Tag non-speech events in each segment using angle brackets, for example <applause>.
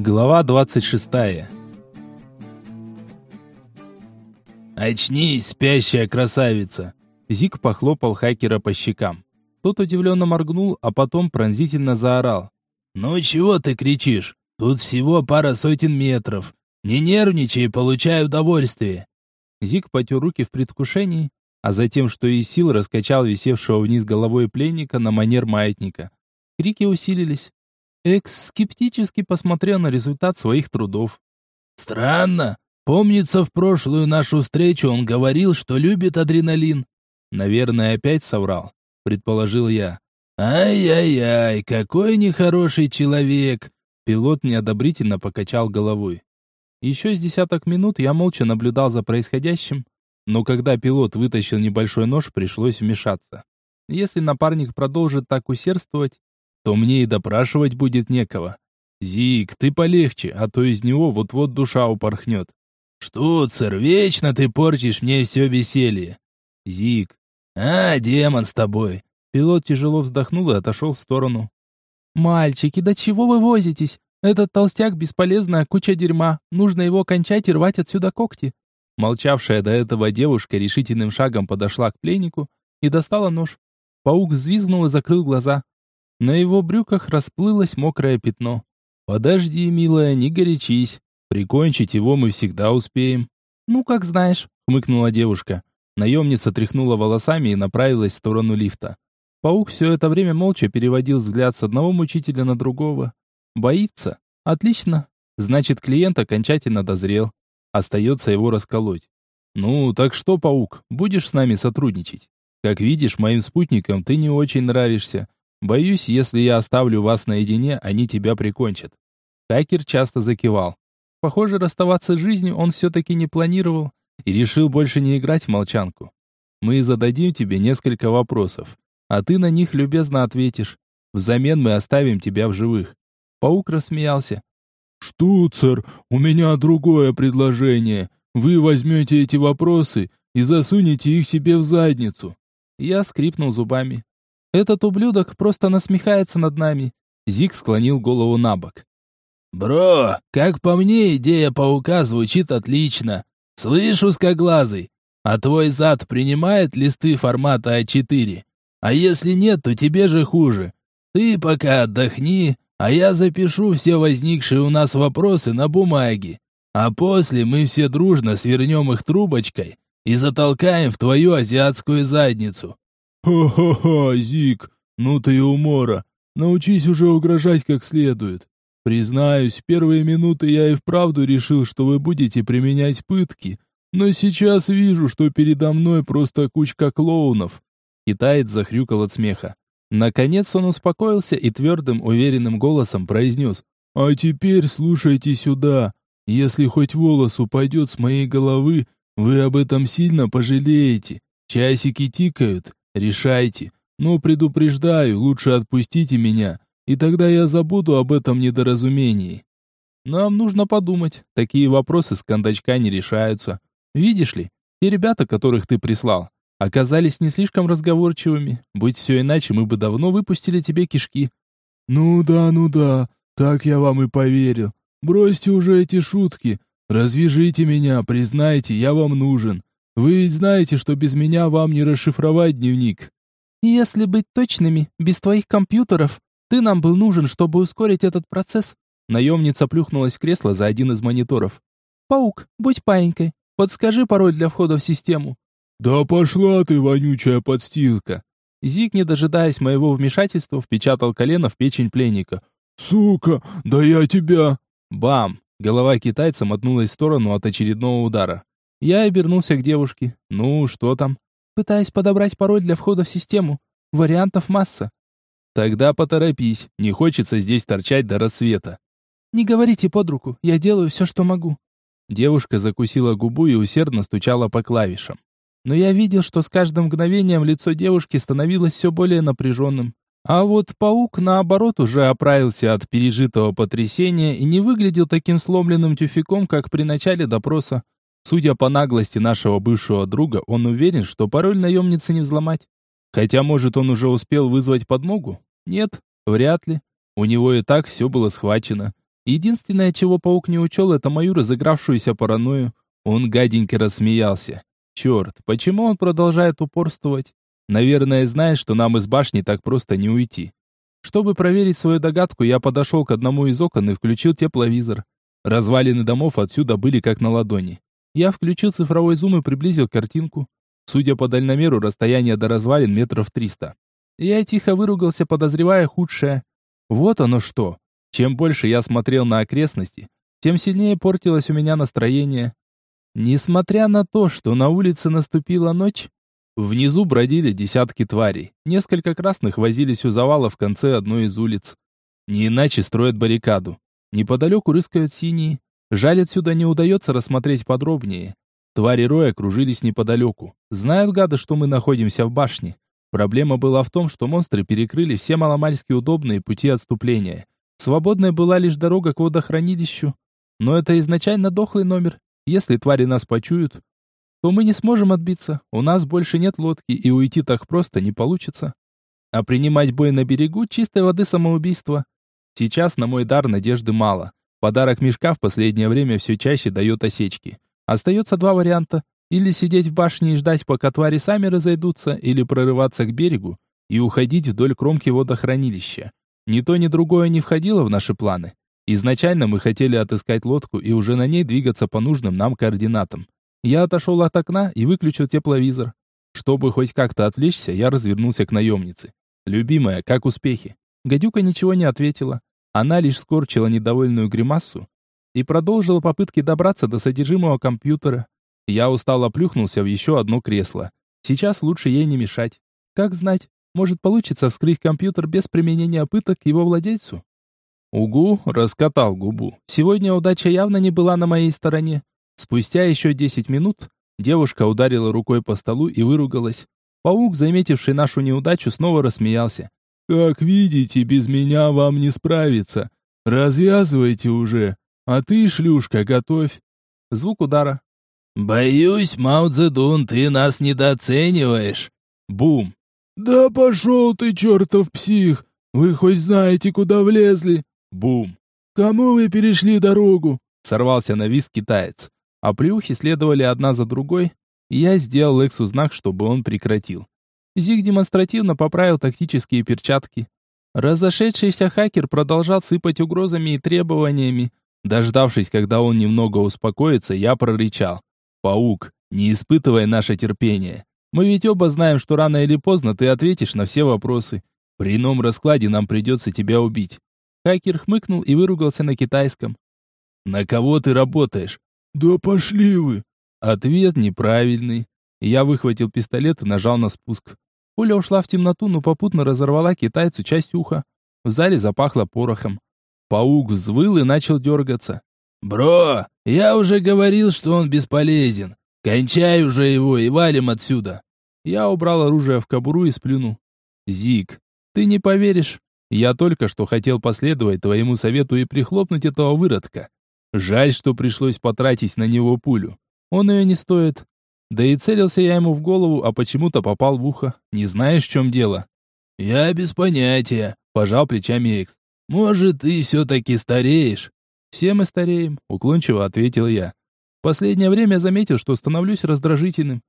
Глава 26. «Очнись, спящая красавица!» Зик похлопал хакера по щекам. Тот удивленно моргнул, а потом пронзительно заорал. «Ну чего ты кричишь? Тут всего пара сотен метров. Не нервничай и получай удовольствие!» Зик потер руки в предвкушении, а затем, что из сил, раскачал висевшего вниз головой пленника на манер маятника. Крики усилились. Экс скептически посмотрел на результат своих трудов. «Странно. Помнится, в прошлую нашу встречу он говорил, что любит адреналин». «Наверное, опять соврал», — предположил я. «Ай-яй-яй, какой нехороший человек!» Пилот неодобрительно покачал головой. Еще с десяток минут я молча наблюдал за происходящим, но когда пилот вытащил небольшой нож, пришлось вмешаться. Если напарник продолжит так усердствовать, то мне и допрашивать будет некого. Зик, ты полегче, а то из него вот-вот душа упорхнет. Штуцер, вечно ты портишь мне все веселье. Зик. А, демон с тобой. Пилот тяжело вздохнул и отошел в сторону. «Мальчики, до чего вы возитесь? Этот толстяк бесполезная куча дерьма. Нужно его кончать и рвать отсюда когти». Молчавшая до этого девушка решительным шагом подошла к пленнику и достала нож. Паук взвизгнул и закрыл глаза. На его брюках расплылось мокрое пятно. «Подожди, милая, не горячись. Прикончить его мы всегда успеем». «Ну, как знаешь», — хмыкнула девушка. Наемница тряхнула волосами и направилась в сторону лифта. Паук все это время молча переводил взгляд с одного мучителя на другого. «Боится? Отлично. Значит, клиент окончательно дозрел. Остается его расколоть. Ну, так что, паук, будешь с нами сотрудничать? Как видишь, моим спутникам ты не очень нравишься. Боюсь, если я оставлю вас наедине, они тебя прикончат. Хакер часто закивал. Похоже, расставаться с жизнью он все-таки не планировал и решил больше не играть в молчанку. Мы зададим тебе несколько вопросов, а ты на них любезно ответишь. Взамен мы оставим тебя в живых. Паук рассмеялся. «Штуцер, у меня другое предложение. Вы возьмете эти вопросы и засунете их себе в задницу». Я скрипнул зубами. Этот ублюдок просто насмехается над нами. Зик склонил голову на бок. «Бро, как по мне, идея паука звучит отлично. Слышь, узкоглазый, а твой зад принимает листы формата А4? А если нет, то тебе же хуже. Ты пока отдохни, а я запишу все возникшие у нас вопросы на бумаге. А после мы все дружно свернем их трубочкой и затолкаем в твою азиатскую задницу. «Ха-ха-ха, Зик, ну ты и умора. Научись уже угрожать как следует. Признаюсь, первые минуты я и вправду решил, что вы будете применять пытки, но сейчас вижу, что передо мной просто кучка клоунов». Китаец захрюкал от смеха. Наконец он успокоился и твердым, уверенным голосом произнес. «А теперь слушайте сюда. Если хоть волос упадет с моей головы, вы об этом сильно пожалеете. Часики тикают, Решайте. Но предупреждаю, лучше отпустите меня, и тогда я забуду об этом недоразумении. Нам нужно подумать. Такие вопросы с кондачка не решаются. Видишь ли, те ребята, которых ты прислал, оказались не слишком разговорчивыми. Будь все иначе, мы бы давно выпустили тебе кишки. Ну да, ну да, так я вам и поверил. Бросьте уже эти шутки. Развяжите меня, признайте, я вам нужен. Вы ведь знаете, что без меня вам не расшифровать дневник. Если быть точными, без твоих компьютеров, ты нам был нужен, чтобы ускорить этот процесс. Наемница плюхнулась в кресло за один из мониторов. Паук, будь паинькой, подскажи пароль для входа в систему. Да пошла ты, вонючая подстилка. Зик, не дожидаясь моего вмешательства, впечатал колено в печень пленника. «Сука, да я тебя...» Бам! Голова китайца мотнулась в сторону от очередного удара. Я обернулся к девушке. «Ну, что там?» «Пытаюсь подобрать пароль для входа в систему. Вариантов масса». «Тогда поторопись. Не хочется здесь торчать до рассвета». «Не говорите под руку. Я делаю все, что могу». Девушка закусила губу и усердно стучала по клавишам. Но я видел, что с каждым мгновением лицо девушки становилось все более напряженным. А вот паук, наоборот, уже оправился от пережитого потрясения и не выглядел таким сломленным тюфяком, как при начале допроса. Судя по наглости нашего бывшего друга, он уверен, что пароль наемницы не взломать. Хотя, может, он уже успел вызвать подмогу? Нет, вряд ли. У него и так все было схвачено. Единственное, чего паук не учел, это мою разыгравшуюся паранойю. Он гаденько рассмеялся. Черт, почему он продолжает упорствовать? Наверное, знает, что нам из башни так просто не уйти. Чтобы проверить свою догадку, я подошел к одному из окон и включил тепловизор. Развалины домов отсюда были как на ладони. Я включил цифровой зум и приблизил картинку. Судя по дальномеру, расстояние до развалин метров триста. Я тихо выругался, подозревая худшее. Вот оно что. Чем больше я смотрел на окрестности, тем сильнее портилось у меня настроение. Несмотря на то, что на улице наступила ночь, внизу бродили десятки тварей. Несколько красных возились у завала в конце одной из улиц. Не иначе строят баррикаду. Неподалеку рыскают синие. Жаль, отсюда не удается рассмотреть подробнее. Твари роя кружились неподалеку. Знают гады, что мы находимся в башне. Проблема была в том, что монстры перекрыли все маломальски удобные пути отступления. Свободной была лишь дорога к водохранилищу. Но это изначально дохлый номер. Если твари нас почуют, то мы не сможем отбиться. У нас больше нет лодки, и уйти так просто не получится. А принимать бой на берегу чистой воды самоубийство. Сейчас на мой дар надежды мало. Подарок мешка в последнее время все чаще дает осечки. Остается два варианта. Или сидеть в башне и ждать, пока твари сами разойдутся, или прорываться к берегу и уходить вдоль кромки водохранилища. Ни то, ни другое не входило в наши планы. Изначально мы хотели отыскать лодку и уже на ней двигаться по нужным нам координатам. Я отошел от окна и выключил тепловизор. Чтобы хоть как-то отвлечься, я развернулся к наемнице. «Любимая, как успехи?» Гадюка ничего не ответила. Она лишь скорчила недовольную гримасу и продолжила попытки добраться до содержимого компьютера. Я устало плюхнулся в еще одно кресло. Сейчас лучше ей не мешать. Как знать, может получится вскрыть компьютер без применения пыток его владельцу? Угу, раскатал губу. Сегодня удача явно не была на моей стороне. Спустя еще 10 минут девушка ударила рукой по столу и выругалась. Паук, заметивший нашу неудачу, снова рассмеялся. «Как видите, без меня вам не справиться. Развязывайте уже. А ты, шлюшка, готовь». Звук удара. «Боюсь, Мао Цзэдун, ты нас недооцениваешь». Бум. «Да пошел ты, чертов псих! Вы хоть знаете, куда влезли?» Бум. «Кому вы перешли дорогу?» Сорвался на виск китаец. А плюхи следовали одна за другой, я сделал Эксу знак, чтобы он прекратил. Зиг демонстративно поправил тактические перчатки. Разошедшийся хакер продолжал сыпать угрозами и требованиями. Дождавшись, когда он немного успокоится, я прорычал. Паук, не испытывай наше терпение. Мы ведь оба знаем, что рано или поздно ты ответишь на все вопросы. При ином раскладе нам придется тебя убить. Хакер хмыкнул и выругался на китайском. На кого ты работаешь? Да пошли вы. Ответ неправильный. Я выхватил пистолет и нажал на спуск. Пуля ушла в темноту, но попутно разорвала китайцу часть уха. В зале запахло порохом. Паук взвыл и начал дергаться. «Бро, я уже говорил, что он бесполезен. Кончай уже его и валим отсюда!» Я убрал оружие в кобуру и сплюнул. «Зик, ты не поверишь. Я только что хотел последовать твоему совету и прихлопнуть этого выродка. Жаль, что пришлось потратить на него пулю. Он ее не стоит. Да и целился я ему в голову, а почему-то попал в ухо. Не знаешь, в чем дело?» «Я без понятия», — пожал плечами Экс. «Может, ты все-таки стареешь?» «Все мы стареем», — уклончиво ответил я. В последнее время заметил, что становлюсь раздражительным.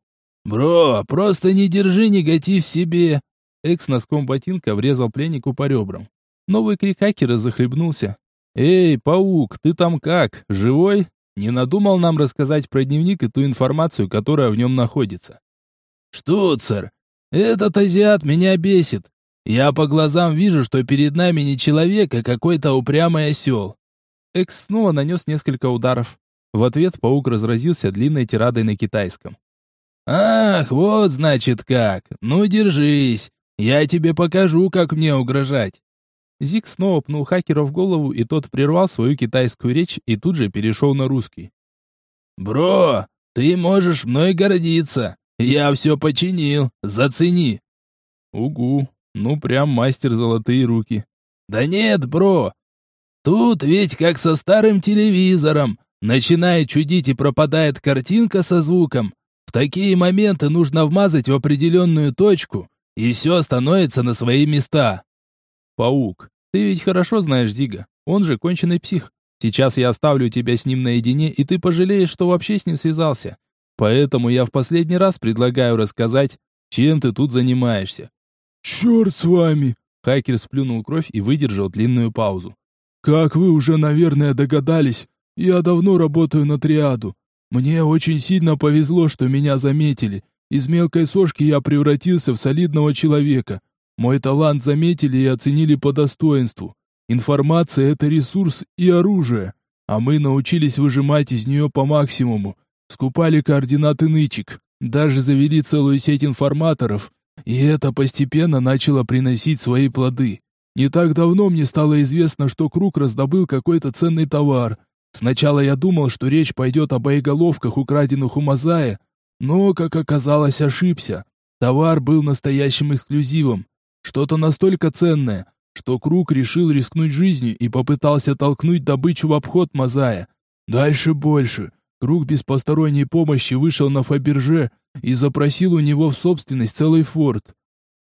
«Бро, просто не держи негатив себе!» Экс носком ботинка врезал пленнику по ребрам. Новый крик хакера захлебнулся. «Эй, паук, ты там как? Живой? Не надумал нам рассказать про дневник и ту информацию, которая в нем находится?» «Штуцер, этот азиат меня бесит. Я по глазам вижу, что перед нами не человек, а какой-то упрямый осел. Экс снова нанес несколько ударов. В ответ паук разразился длинной тирадой на китайском. «Ах, вот значит как! Ну, держись! Я тебе покажу, как мне угрожать!» Зик снова пнул хакера в голову, и тот прервал свою китайскую речь и тут же перешел на русский. «Бро, ты можешь мной гордиться! Я все починил, зацени!» «Угу, ну прям мастер золотые руки!» «Да нет, бро, Тут ведь как со старым телевизором. Начинает чудить и пропадает картинка со звуком. В такие моменты нужно вмазать в определенную точку, и все становится на свои места. Паук, ты ведь хорошо знаешь Зига. Он же конченый псих. Сейчас я оставлю тебя с ним наедине, и ты пожалеешь, что вообще с ним связался. Поэтому я в последний раз предлагаю рассказать, чем ты тут занимаешься». «Черт с вами!» Хакер сплюнул кровь и выдержал длинную паузу. «Как вы уже, наверное, догадались, я давно работаю на триаду. Мне очень сильно повезло, что меня заметили. Из мелкой сошки я превратился в солидного человека. Мой талант заметили и оценили по достоинству. Информация — это ресурс и оружие, а мы научились выжимать из нее по максимуму. Скупали координаты нычек, даже завели целую сеть информаторов, и это постепенно начало приносить свои плоды. Не так давно мне стало известно, что Круг раздобыл какой-то ценный товар. Сначала я думал, что речь пойдет о боеголовках, украденных у Мазая, но, как оказалось, ошибся. Товар был настоящим эксклюзивом. Что-то настолько ценное, что Круг решил рискнуть жизнью и попытался толкнуть добычу в обход Мазая. Дальше больше. Круг без посторонней помощи вышел на Фаберже и запросил у него в собственность целый форт.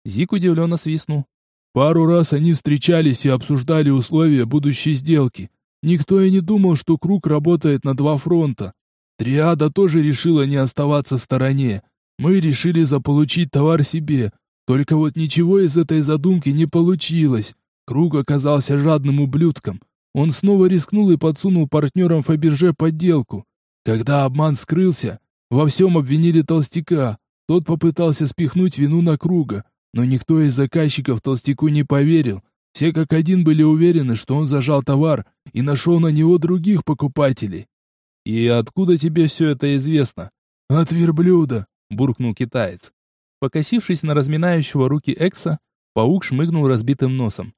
Зик удивленно свистнул. Пару раз они встречались и обсуждали условия будущей сделки. Никто и не думал, что Круг работает на два фронта. Триада тоже решила не оставаться в стороне. Мы решили заполучить товар себе, только вот ничего из этой задумки не получилось. Круг оказался жадным ублюдком. Он снова рискнул и подсунул партнерам Фаберже подделку. Когда обман скрылся, во всем обвинили толстяка. Тот попытался спихнуть вину на Круга, но никто из заказчиков толстяку не поверил. Все как один были уверены, что он зажал товар и нашел на него других покупателей. «И откуда тебе все это известно?» «От верблюда», — буркнул китаец. Покосившись на разминающего руки Экса, паук шмыгнул разбитым носом.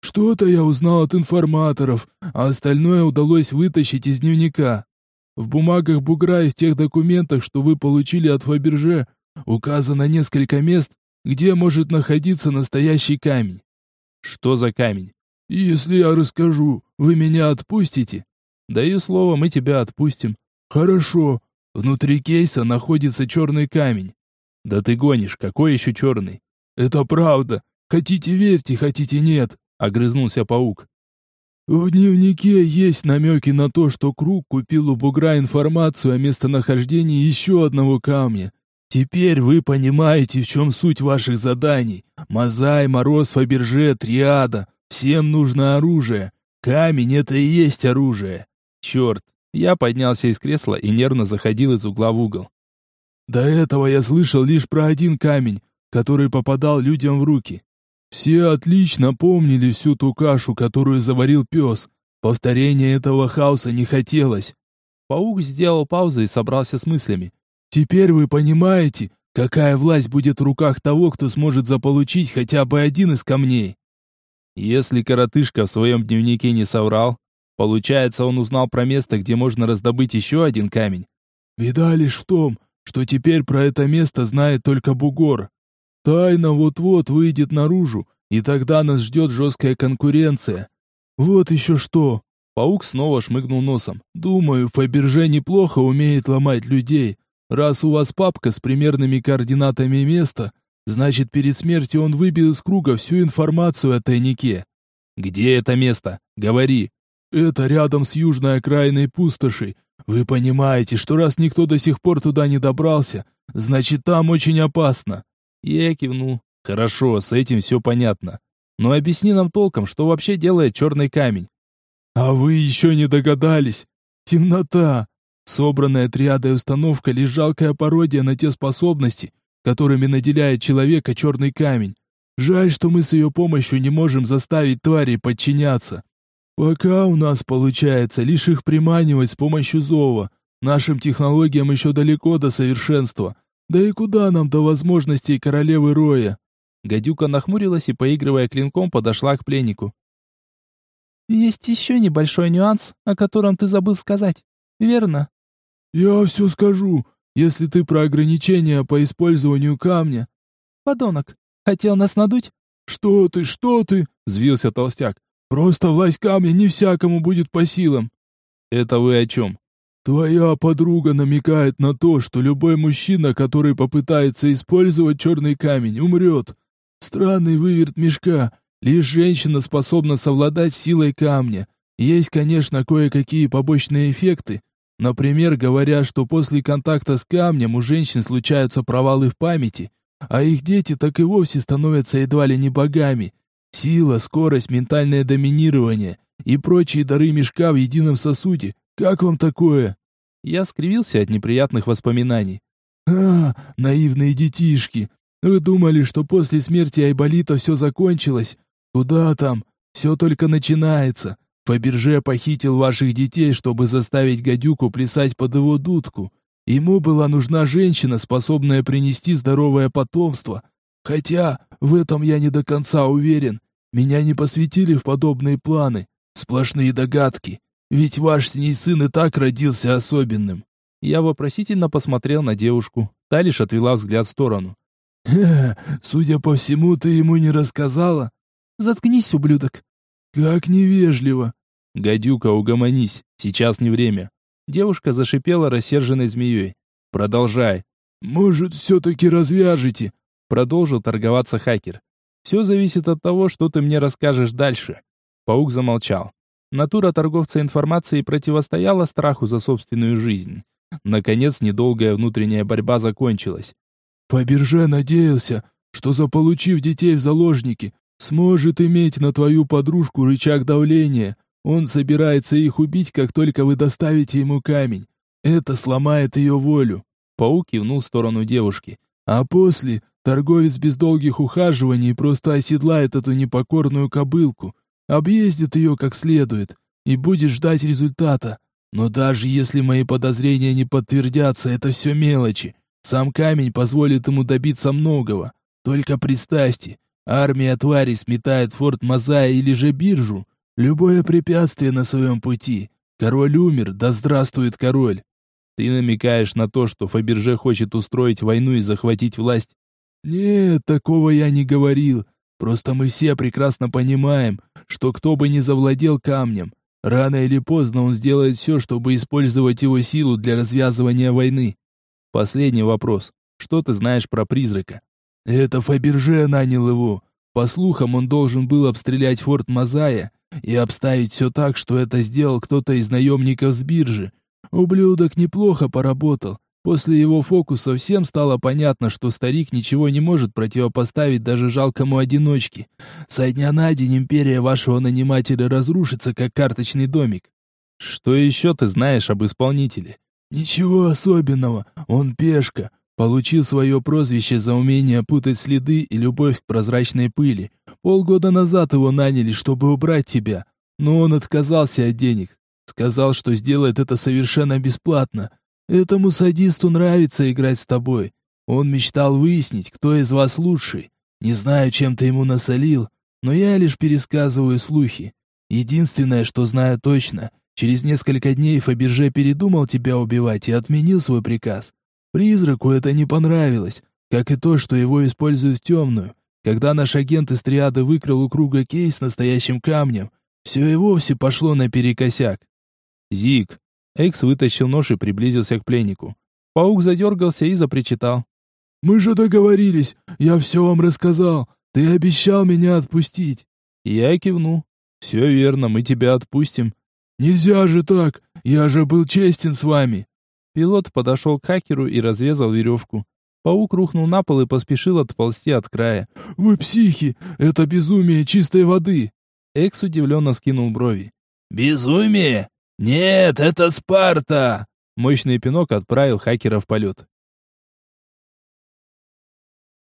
«Что-то я узнал от информаторов, а остальное удалось вытащить из дневника. В бумагах Бугра и в тех документах, что вы получили от Фаберже, указано несколько мест, где может находиться настоящий камень». «Что за камень?» «Если я расскажу, вы меня отпустите?» «Даю слово, мы тебя отпустим». «Хорошо. Внутри кейса находится черный камень. «Да ты гонишь, какой еще черный?» «Это правда. Хотите верьте, хотите нет», — огрызнулся паук. В дневнике есть намеки на то, что Круг купил у бугра информацию о местонахождении еще одного камня. Теперь вы понимаете, в чем суть ваших заданий. Мозай, Мороз, Фаберже, Триада. Всем нужно оружие. Камень — это и есть оружие. Черт. Я поднялся из кресла и нервно заходил из угла в угол. До этого я слышал лишь про один камень, который попадал людям в руки. Все отлично помнили всю ту кашу, которую заварил пес. Повторения этого хаоса не хотелось. Паук сделал паузу и собрался с мыслями. Теперь вы понимаете, какая власть будет в руках того, кто сможет заполучить хотя бы один из камней. Если коротышка в своем дневнике не соврал, получается, он узнал про место, где можно раздобыть еще один камень. Беда лишь в том, что теперь про это место знает только Бугор. Тайна вот-вот выйдет наружу, и тогда нас ждет жесткая конкуренция. Вот еще что. Паук снова шмыгнул носом. Думаю, Фаберже неплохо умеет ломать людей. Раз у вас папка с примерными координатами места, значит перед смертью он выбил из круга всю информацию о тайнике. Где это место? Говори. Это рядом с южной окраиной пустоши, вы понимаете, что раз никто до сих пор туда не добрался, значит там очень опасно. Я кивнул. Хорошо, с этим все понятно. Но объясни нам толком, что вообще делает черный камень. А вы еще не догадались. Темнота. Собранная триадой установка лишь жалкая пародия на те способности, которыми наделяет человека черный камень. Жаль, что мы с ее помощью не можем заставить тварей подчиняться. Пока у нас получается лишь их приманивать с помощью зова. Нашим технологиям еще далеко до совершенства. Да и куда нам до возможностей королевы Роя? Гадюка нахмурилась и, поигрывая клинком, подошла к пленнику. «Есть еще небольшой нюанс, о котором ты забыл сказать. Верно?» «Я все скажу, если ты про ограничения по использованию камня». «Подонок, хотел нас надуть?» «Что ты, что ты?» — взвился толстяк. Просто власть камня не всякому будет по силам. Это вы о чем? Твоя подруга намекает на то, что любой мужчина, который попытается использовать черный камень, умрет. Странный выверт мешка. Лишь женщина способна совладать силой камня. Есть, конечно, кое-какие побочные эффекты. Например, говорят, что после контакта с камнем у женщин случаются провалы в памяти, а их дети так и вовсе становятся едва ли не богами. Сила, скорость, ментальное доминирование и прочие дары мешка в едином сосуде. Как вам такое? Я скривился от неприятных воспоминаний. А, наивные детишки. Вы думали, что после смерти Айболита все закончилось? Куда там? Все только начинается. Фаберже похитил ваших детей, чтобы заставить гадюку плясать под его дудку. Ему была нужна женщина, способная принести здоровое потомство. Хотя в этом я не до конца уверен. Меня не посвятили в подобные планы. Сплошные догадки. Ведь ваш с ней сын и так родился особенным. Я вопросительно посмотрел на девушку. Та лишь отвела взгляд в сторону. <laughs> судя по всему, ты ему не рассказала?» «Заткнись, ублюдок!» «Как невежливо!» «Гадюка, угомонись, сейчас не время!» Девушка зашипела рассерженной змеей. «Продолжай!» «Может, все-таки развяжете?» Продолжил торговаться хакер. «Все зависит от того, что ты мне расскажешь дальше». Паук замолчал. Натура торговца информацией противостояла страху за собственную жизнь. Наконец, недолгая внутренняя борьба закончилась. Фаберже надеялся, что заполучив детей в заложники, сможет иметь на твою подружку рычаг давления. Он собирается их убить, как только вы доставите ему камень. Это сломает ее волю. Паук кивнул в сторону девушки. А после торговец без долгих ухаживаний просто оседлает эту непокорную кобылку, объездит ее как следует и будет ждать результата. Но даже если мои подозрения не подтвердятся, это все мелочи. Сам камень позволит ему добиться многого. Только представьте, армия тварей сметает форт Мазая или же биржу. Любое препятствие на своем пути. Король умер, да здравствует король. Ты намекаешь на то, что Фаберже хочет устроить войну и захватить власть? Нет, такого я не говорил. Просто мы все прекрасно понимаем, что кто бы ни завладел камнем, Рано или поздно он сделает все, чтобы использовать его силу для развязывания войны. Последний вопрос. Что ты знаешь про призрака? Это Фаберже нанял его. По слухам, он должен был обстрелять форт Мазая и обставить все так, что это сделал кто-то из наемников с биржи. Ублюдок неплохо поработал. После его фокуса всем стало понятно, что старик ничего не может противопоставить даже жалкому одиночке. Со дня на день империя вашего нанимателя разрушится, как карточный домик. Что еще ты знаешь об исполнителе? Ничего особенного. Он пешка. Получил свое прозвище за умение путать следы и любовь к прозрачной пыли. Полгода назад его наняли, чтобы убрать тебя. Но он отказался от денег. Сказал, что сделает это совершенно бесплатно. Этому садисту нравится играть с тобой. Он мечтал выяснить, кто из вас лучший. Не знаю, чем ты ему насолил, но я лишь пересказываю слухи. Единственное, что знаю точно, через несколько дней Фаберже передумал тебя убивать и отменил свой приказ. Призраку это не понравилось, как и то, что его используют в темную. Когда наш агент из триады выкрал у круга кейс настоящим камнем, все и вовсе пошло наперекосяк. Зик, Экс вытащил нож и приблизился к пленнику. Паук задергался и запричитал. «Мы же договорились, я все вам рассказал. Ты обещал меня отпустить». Я кивну. «Все верно, мы тебя отпустим». «Нельзя же так, я же был честен с вами». Пилот подошел к хакеру и разрезал веревку. Паук рухнул на пол и поспешил отползти от края. «Вы психи! Это безумие чистой воды!» Экс удивленно скинул брови. «Безумие? «Нет, это Спарта!» Мощный пинок отправил хакера в полет.